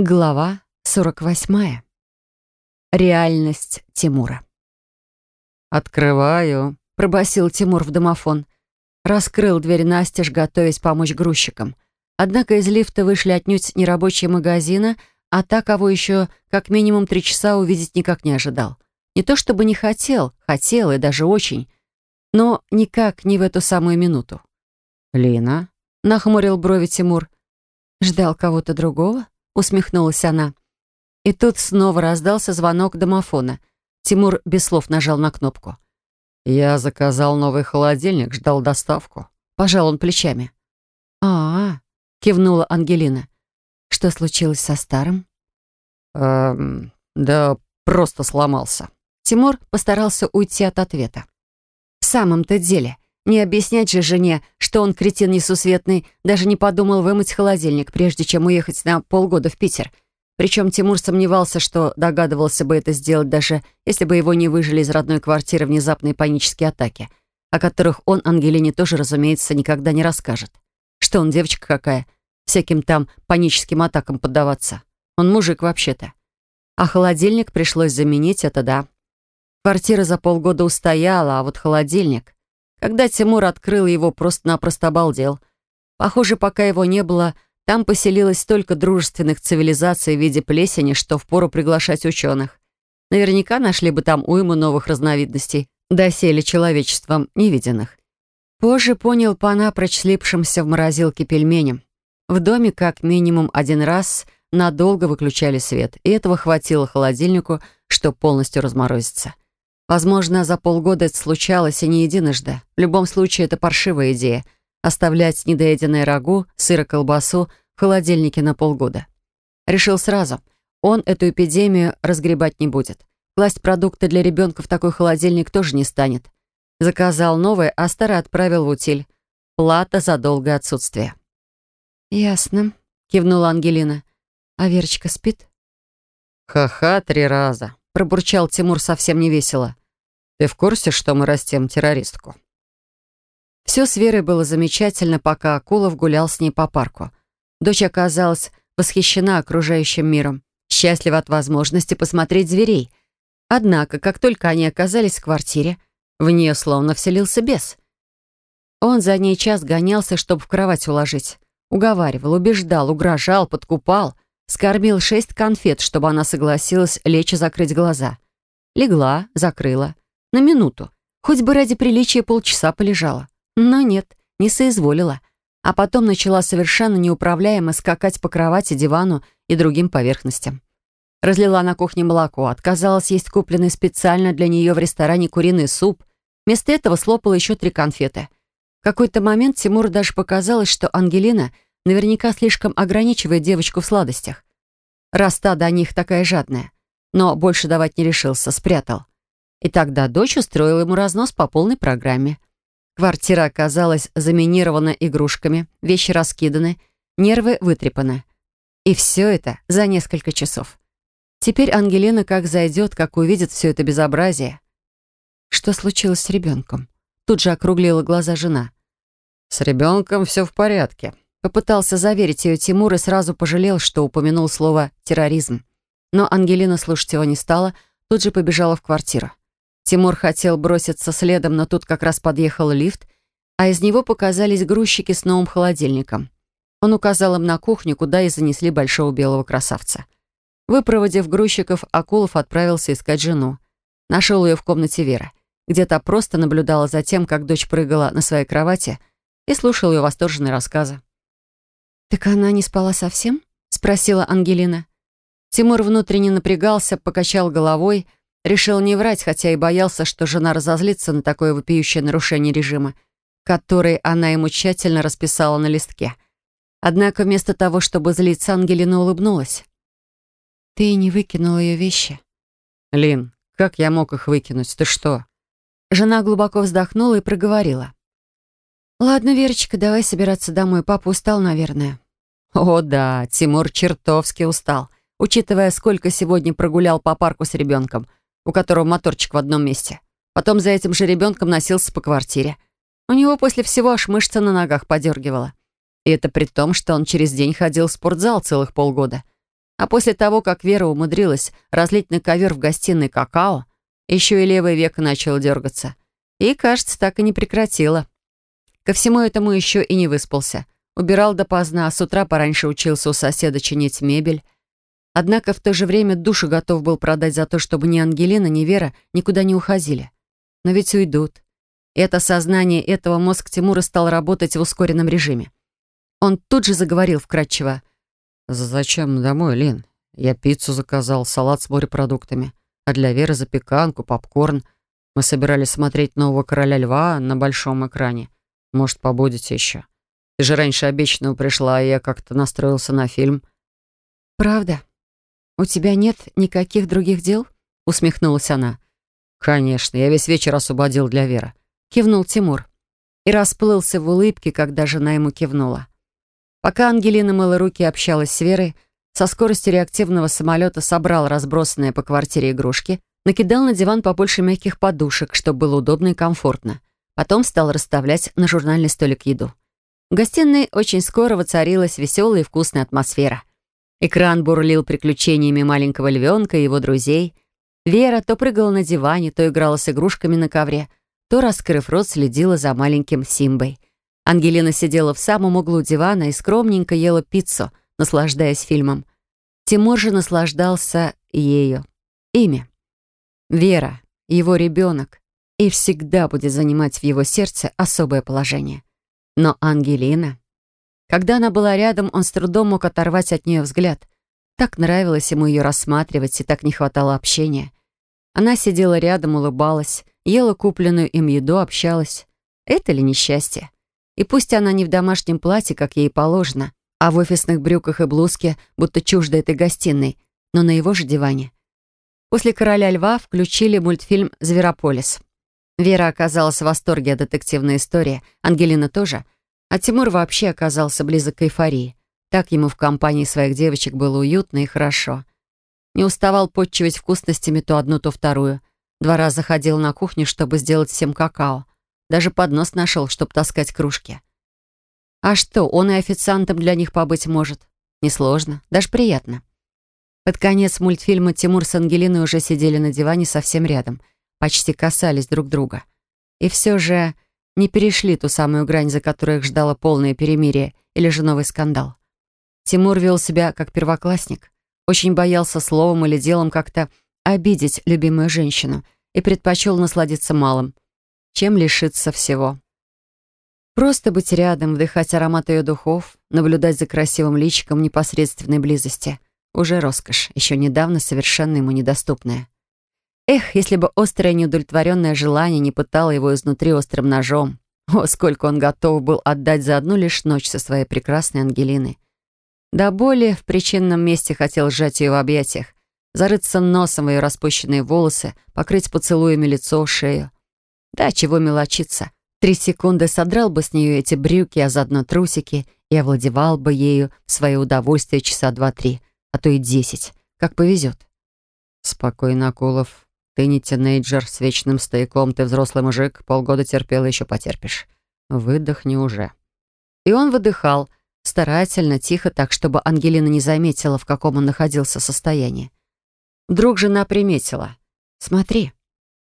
Глава 48. Реальность Тимура. «Открываю», — пробасил Тимур в домофон. Раскрыл дверь настежь, готовясь помочь грузчикам. Однако из лифта вышли отнюдь не рабочие магазина, а та, кого еще как минимум три часа увидеть никак не ожидал. Не то чтобы не хотел, хотел и даже очень, но никак не в эту самую минуту. «Лина?» — нахмурил брови Тимур. «Ждал кого-то другого?» Усмехнулась она. И тут снова раздался звонок домофона. Тимур без слов нажал на кнопку. «Я заказал новый холодильник, ждал доставку». Пожал он плечами. «А-а», — кивнула Ангелина. «Что случилось со старым?» «Эм, да просто сломался». Тимур постарался уйти от ответа. «В самом-то деле, не объяснять же жене, что он кретин несусветный, даже не подумал вымыть холодильник, прежде чем уехать на полгода в Питер. Причем Тимур сомневался, что догадывался бы это сделать, даже если бы его не выжили из родной квартиры внезапные панические атаки, о которых он Ангелине тоже, разумеется, никогда не расскажет. Что он, девочка какая, всяким там паническим атакам поддаваться. Он мужик вообще-то. А холодильник пришлось заменить, это да. Квартира за полгода устояла, а вот холодильник... Когда Тимур открыл его, просто-напросто обалдел. Похоже, пока его не было, там поселилось столько дружественных цивилизаций в виде плесени, что впору приглашать ученых. Наверняка нашли бы там уйму новых разновидностей, доселе человечеством невиденных. Позже понял по напрочь слипшимся в морозилке пельменям. В доме как минимум один раз надолго выключали свет, и этого хватило холодильнику, чтобы полностью разморозиться. Возможно, за полгода это случалось и не единожды. В любом случае, это паршивая идея — оставлять недоеденное рагу, сыр и колбасу в холодильнике на полгода. Решил сразу. Он эту эпидемию разгребать не будет. Класть продукты для ребенка в такой холодильник тоже не станет. Заказал новое, а старое отправил в утиль. Плата за долгое отсутствие. «Ясно», — кивнула Ангелина. «А Верочка спит?» «Ха-ха, три раза», — пробурчал Тимур совсем невесело. Ты в курсе, что мы растем террористку?» Все с Верой было замечательно, пока Акулов гулял с ней по парку. Дочь оказалась восхищена окружающим миром, счастлива от возможности посмотреть зверей. Однако, как только они оказались в квартире, в нее словно вселился бес. Он за ней час гонялся, чтобы в кровать уложить. Уговаривал, убеждал, угрожал, подкупал. Скормил шесть конфет, чтобы она согласилась лечь и закрыть глаза. Легла, закрыла. На минуту. Хоть бы ради приличия полчаса полежала. Но нет, не соизволила. А потом начала совершенно неуправляемо скакать по кровати, дивану и другим поверхностям. Разлила на кухне молоко, отказалась есть купленный специально для нее в ресторане куриный суп. Вместо этого слопала еще три конфеты. В какой-то момент Тимуру даже показалось, что Ангелина наверняка слишком ограничивает девочку в сладостях. Раз та до них такая жадная. Но больше давать не решился, спрятал. И тогда дочь устроила ему разнос по полной программе. Квартира оказалась заминирована игрушками, вещи раскиданы, нервы вытрепаны. И все это за несколько часов. Теперь Ангелина как зайдет, как увидит все это безобразие. Что случилось с ребенком? Тут же округлила глаза жена. «С ребенком все в порядке», Попытался заверить ее Тимур и сразу пожалел, что упомянул слово «терроризм». Но Ангелина слушать его не стала, тут же побежала в квартиру. Тимур хотел броситься следом, но тут как раз подъехал лифт, а из него показались грузчики с новым холодильником. Он указал им на кухню, куда и занесли большого белого красавца. Выпроводив грузчиков, Акулов отправился искать жену. Нашел ее в комнате Веры, где та просто наблюдала за тем, как дочь прыгала на своей кровати и слушал ее восторженные рассказы. «Так она не спала совсем?» — спросила Ангелина. Тимур внутренне напрягался, покачал головой — Решил не врать, хотя и боялся, что жена разозлится на такое вопиющее нарушение режима, который она ему тщательно расписала на листке. Однако вместо того, чтобы злиться, Ангелина улыбнулась. «Ты не выкинула ее вещи?» «Лин, как я мог их выкинуть? Ты что?» Жена глубоко вздохнула и проговорила. «Ладно, Верочка, давай собираться домой. Папа устал, наверное». «О да, Тимур чертовски устал, учитывая, сколько сегодня прогулял по парку с ребенком у которого моторчик в одном месте. Потом за этим же ребенком носился по квартире. У него после всего аж мышца на ногах подергивала. И это при том, что он через день ходил в спортзал целых полгода. А после того, как Вера умудрилась разлить на ковер в гостиной какао, еще и левое веко начало дергаться. И, кажется, так и не прекратила. Ко всему этому еще и не выспался. Убирал допоздна, а с утра пораньше учился у соседа чинить мебель. Однако в то же время душу готов был продать за то, чтобы ни Ангелина, ни Вера никуда не уходили. Но ведь уйдут. И это сознание этого мозг Тимура стал работать в ускоренном режиме. Он тут же заговорил вкратчиво. «Зачем домой, Лин? Я пиццу заказал, салат с морепродуктами, а для Веры запеканку, попкорн. Мы собирались смотреть «Нового короля льва» на большом экране. Может, побудете еще? Ты же раньше обещанного пришла, а я как-то настроился на фильм». «Правда? У тебя нет никаких других дел?» усмехнулась она. «Конечно, я весь вечер освободил для Веры», кивнул Тимур и расплылся в улыбке, когда жена ему кивнула. Пока Ангелина мыла руки и общалась с Верой, со скоростью реактивного самолета собрал разбросанные по квартире игрушки, накидал на диван побольше мягких подушек, чтобы было удобно и комфортно. Потом стал расставлять на журнальный столик еду. В гостиной очень скоро воцарилась веселая и вкусная атмосфера. Экран бурлил приключениями маленького львенка и его друзей. Вера то прыгала на диване, то играла с игрушками на ковре, то, раскрыв рот, следила за маленьким Симбой. Ангелина сидела в самом углу дивана и скромненько ела пиццу, наслаждаясь фильмом. Тимур же наслаждался ею. Имя. Вера, его ребенок, и всегда будет занимать в его сердце особое положение. Но Ангелина... Когда она была рядом, он с трудом мог оторвать от нее взгляд. Так нравилось ему ее рассматривать, и так не хватало общения. Она сидела рядом, улыбалась, ела купленную им еду, общалась. Это ли несчастье? И пусть она не в домашнем платье, как ей положено, а в офисных брюках и блузке, будто чужда этой гостиной, но на его же диване. После «Короля льва» включили мультфильм «Зверополис». Вера оказалась в восторге от детективной истории, Ангелина тоже, а Тимур вообще оказался близок к эйфории. Так ему в компании своих девочек было уютно и хорошо. Не уставал подчивать вкусностями то одну, то вторую. Два раза ходил на кухню, чтобы сделать всем какао. Даже поднос нашел, чтобы таскать кружки. А что, он и официантом для них побыть может. Несложно, даже приятно. Под конец мультфильма Тимур с Ангелиной уже сидели на диване совсем рядом, почти касались друг друга. И все же не перешли ту самую грань, за которой их ждало полное перемирие или же новый скандал. Тимур вел себя как первоклассник, очень боялся словом или делом как-то обидеть любимую женщину и предпочел насладиться малым — чем лишиться всего. Просто быть рядом, вдыхать аромат ее духов, наблюдать за красивым личиком непосредственной близости — уже роскошь, еще недавно совершенно ему недоступная. Эх, если бы острое неудовлетворенное желание не пытало его изнутри острым ножом. О, сколько он готов был отдать за одну лишь ночь со своей прекрасной Ангелиной. До боли в причинном месте хотел сжать ее в объятиях, зарыться носом в ее распущенные волосы, покрыть поцелуями лицо, шею. Да, чего мелочиться. Три секунды содрал бы с нее эти брюки, а заодно трусики, и овладевал бы ею в свое удовольствие часа два-три, а то и десять, как повезет. Спокойно, Акулов. Ты не тинейджер с вечным стояком, ты взрослый мужик, полгода терпел, еще потерпишь. Выдохни уже. И он выдыхал, старательно, тихо, так, чтобы Ангелина не заметила, в каком он находился состоянии. Вдруг жена приметила. «Смотри,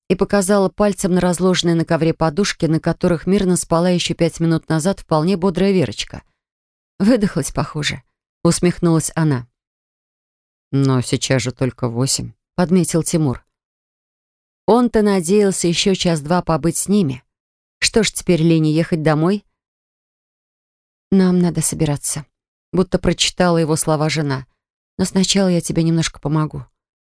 и показала пальцем на разложенные на ковре подушки, на которых мирно спала еще пять минут назад вполне бодрая Верочка. Выдохлась, похоже. Усмехнулась она. «Но сейчас же только восемь», — подметил Тимур. Он-то надеялся еще час-два побыть с ними. Что ж теперь Лене ехать домой? «Нам надо собираться», — будто прочитала его слова жена. «Но сначала я тебе немножко помогу».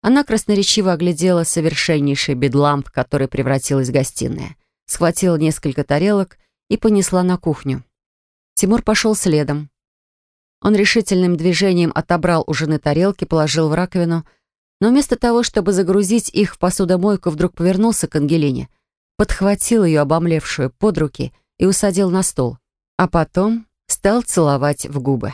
Она красноречиво оглядела совершеннейший бедлам, в который превратилась гостиная, схватила несколько тарелок и понесла на кухню. Тимур пошел следом. Он решительным движением отобрал у жены тарелки, положил в раковину, но вместо того, чтобы загрузить их в посудомойку, вдруг повернулся к Ангелине, подхватил ее обомлевшую под руки и усадил на стол, а потом стал целовать в губы.